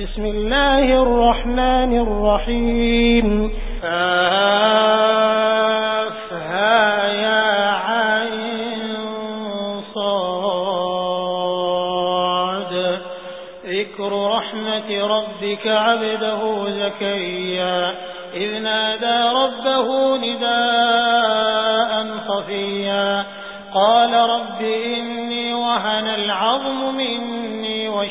بسم الله الرحمن الرحيم. فافها يا عين صاد. ذكر رحمة ربك عبده زكيا إذ نادى ربه نداء خفيا. قال رب إني وهن العظم مني.